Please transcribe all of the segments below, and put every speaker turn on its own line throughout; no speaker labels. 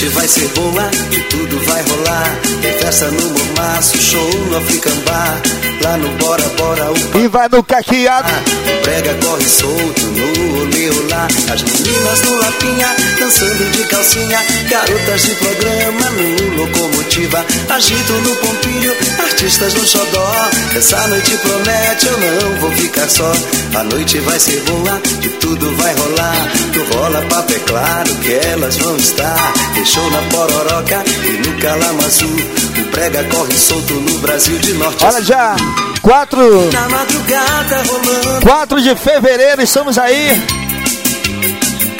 noite vai ser boa e tudo vai rolar. Tem festa no Mormaço, show no African Bar. Lá no Bora Bora o
E vai no caqueado.
O prega corre solto no oleu lá. As meninas no Lapinha, dançando de calcinha. Garotas de programa no Locomotiva. Agito no Pompilho, artistas no Xodó. Essa noite promete, eu não vou ficar só. A noite vai ser boa e tudo vai rolar. Tu rola papo, é claro que elas vão estar. Fechou na Pororoca e no Calamazu. O prega corre solto no Brasil de norte
Olha já, 4,
Na madrugada rolando
4 de fevereiro, estamos aí.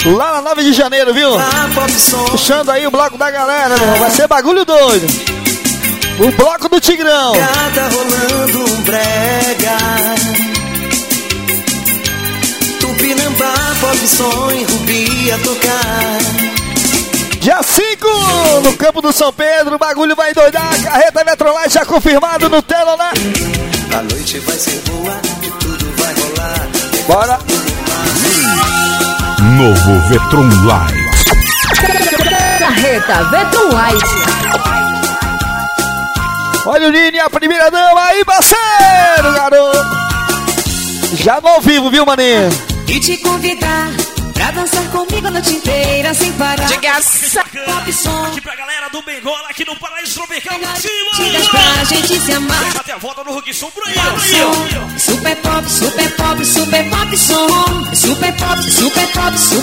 Lá na 9 de janeiro, viu? Puxando aí o bloco da galera, meu irmão. Vai ser bagulho doido. O bloco do Tigrão.
Gata rolando Tupinambá, pop som e Rubi a tocar
Dia 5, no campo do São Pedro, o bagulho vai doidar. Carreta Metrolite já confirmado no tela, né?
A noite vai ser boa e tudo vai rolar
Bora.
Novo Vetron Light.
Carreta Veton Light.
Olha o Nini, a primeira dama aí, parceiro, garoto. Já no ao vivo, viu, maninho?
E te convidar pra dançar comigo a noite inteira sem parar.
Diga-se.
Pop som,
Aqui pra galera do Bengola, aqui no Paraíso Tropical,
digas pra gente se amar.
Até a volta no Rock Som
som, super pop, super pop, super pop som. Super pop, super pop, super pop som. Super pop, super